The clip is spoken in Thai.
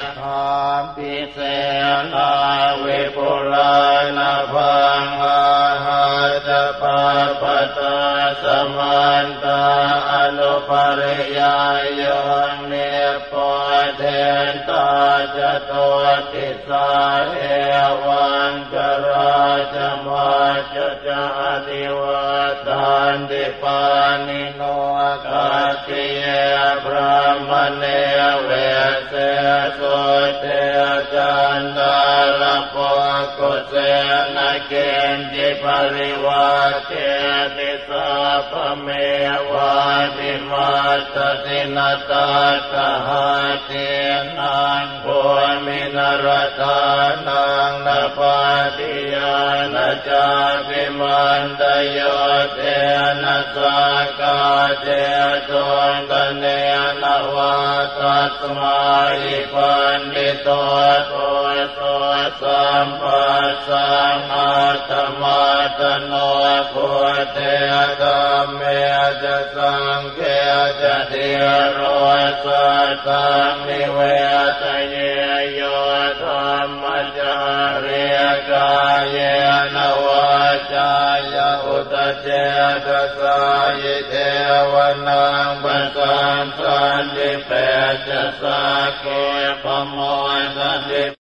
ธาปิเสนาวิปุลานาพังอาหาจะปาปตาสมันตาอนุปริยายยังเนปเทนตาจะตัวติสาเอวังจราจมาจะจะอธิวัตานติปานิโนกาติเยพระมเน นดาลปกุเสนเกณจิปริวาเทติสาพเมวาติมาตตินตาตหาเทนังโพมินรตานังนปาติยานจาปิมันตะยุทเธนะสักกาเชตุง ธะเนนะ วาตัสมา หิปัณฑิโตโตโส สัมปัสสังอัตถะมัตตะโนพุทเธ ธัมเมจะสังเฆ จะ ธีโรสัทธังนิเวสะเยโยธรรมจาริกายเยนวาจายอุตเจตสายเทวนังปัสสันสันติเปจะสาเกปโมสันติ